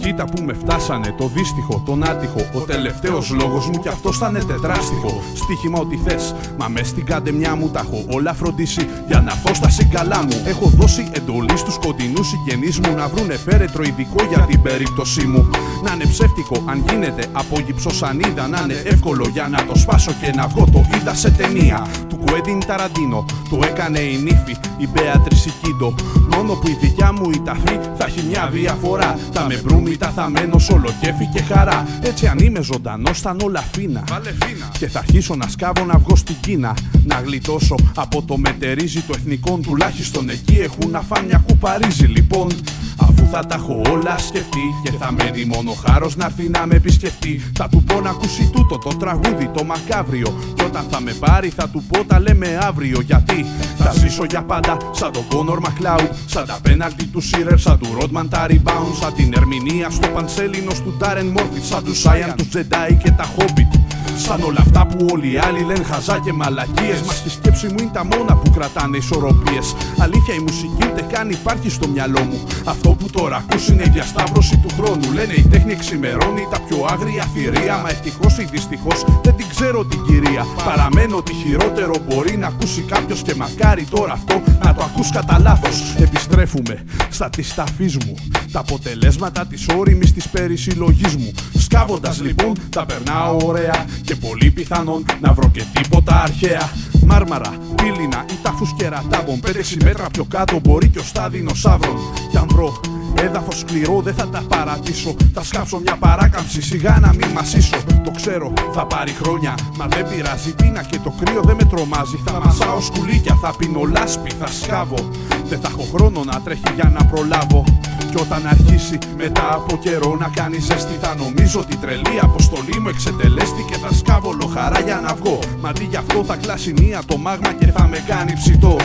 Κοίτα που με φτάσανε, το δύστιχο, τον άτυχο. Ο τελευταίος λόγος μου κι αυτός θα είναι τετράστιχο. Στίχημα ό,τι θες, μα μες στην καντεμιά μου τα έχω όλα φροντίσει για να φως στα συγκαλά μου. Έχω δώσει εντολή στους κοντινούς συγγενείς μου να βρουνε φέρετρο ειδικό για την περίπτωσή μου. Να είναι ψεύτικο, αν γίνεται από γυψοσανίδα, να είναι εύκολο για να το σπάσω και να βγω. Το είδα σε ταινία του Κουέντιν Ταραντίνο. Το έκανε η νύφη, η Μπέατρη Κίντο. Μόνο που η δικιά μου η ταφή θα έχει μια διαφορά. Θα με βρούμι, θα μένω όλο κέφι και χαρά. Έτσι αν είμαι ζωντανός, θα όλα φίνα. Και θα αρχίσω να σκάβω να βγω στην Κίνα. Να γλιτώσω από το μετερίζει το εθνικό. Τουλάχιστον εκεί έχουν να φάνε μια κουπαρίζει λοιπόν. Αφού θα τα έχω όλα σκεφτεί και θα μένει μόνο χάρος να έρθει να με επισκεφτεί. Θα του πω να ακούσει τούτο το τραγούδι, το μακάβριο. Και όταν θα με πάρει, θα του πω τα λέμε αύριο. Γιατί θα ζήσω για πάντα σαν τον Κόνορ Μακλάου. Σαν τα πέναλτι του Σίρερ, σαν του Ρότμαν τα rebound. Σαν την ερμηνεία στο πανσέλινο του Ντάρεν Μόρφι. Σαν τους Σάιαν, τους Τζεντάι και τα Χόμπιτ. Σαν όλα αυτά που όλοι οι άλλοι λένε χαζά και μαλακίες. Μα στη σκέψη μου είναι τα μόνα που κρατάνε ισορροπίες. Αλήθεια η μουσική ούτε καν υπάρχει στο μυαλό μου. Αυτό που τώρα ακούς είναι η διασταύρωση του χρόνου. Λένε η τέχνη εξημερώνει τα πιο άγρια θηρία. Μα ευτυχώς ή δυστυχώς δεν την ξέρω την κυρία. Παραμένω ότι χειρότερο μπορεί να ακούσει κάποιος και μακάρι τώρα αυτό να το ακούς κατά λάθος. Επιστρέφουμε στα της ταφής μου. Τα αποτελέσματα της όρημη της περισυλλογής μου. Σκάβοντας λοιπόν τα περνάω ωραία και πολύ πιθανόν να βρω και τίποτα αρχαία. Μάρμαρα, πύληνα ή τάφους κερατάβων. Πέντε μέτρα πιο κάτω μπορεί και ο στάδινο σαύρων. Κι αν βρω Έδαφος σκληρό δεν θα τα παρατήσω. Θα σκάψω μια παράκαμψη, σιγά να μην μασίσω. Το ξέρω, θα πάρει χρόνια, μα δεν πειράζει. Πίνα και το κρύο δεν με τρομάζει. Θα μασάω σκουλίκια, θα πίνω λάσπη, θα σκάβω. Δεν θα έχω χρόνο να τρέχει για να προλάβω. Κι όταν αρχίσει μετά από καιρό να κάνει ζέστη, θα νομίζω ότι τρελή αποστολή μου εξετελέστηκε. Θα σκάβω λοχαρά για να βγω. Μα αντί γι' αυτό θα κλάσει μία το μάγμα και θα με κάνει ψητό.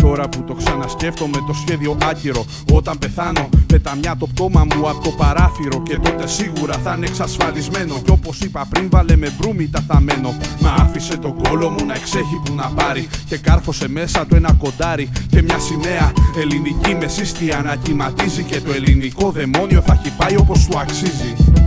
Τώρα που το ξανασκέφτομαι το σχέδιο άκυρο Όταν πεθάνω πεταμιά το πτώμα μου από το παράθυρο Και τότε σίγουρα θα είναι εξασφαλισμένο. Κι όπως είπα πριν βάλε με μπρούμι τα θαμένο. Μα άφησε τον κόλο μου να εξέχει που να πάρει. Και κάρφωσε μέσα του ένα κοντάρι Και μια σημαία ελληνική με σύστια να κυματίζει Και το ελληνικό δαιμόνιο θα χυπάει όπως του αξίζει